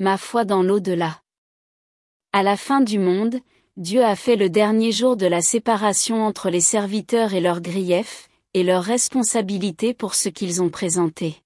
ma foi dans l'au-delà. À la fin du monde, Dieu a fait le dernier jour de la séparation entre les serviteurs et leurs griefs, et leurs responsabilités pour ce qu'ils ont présenté.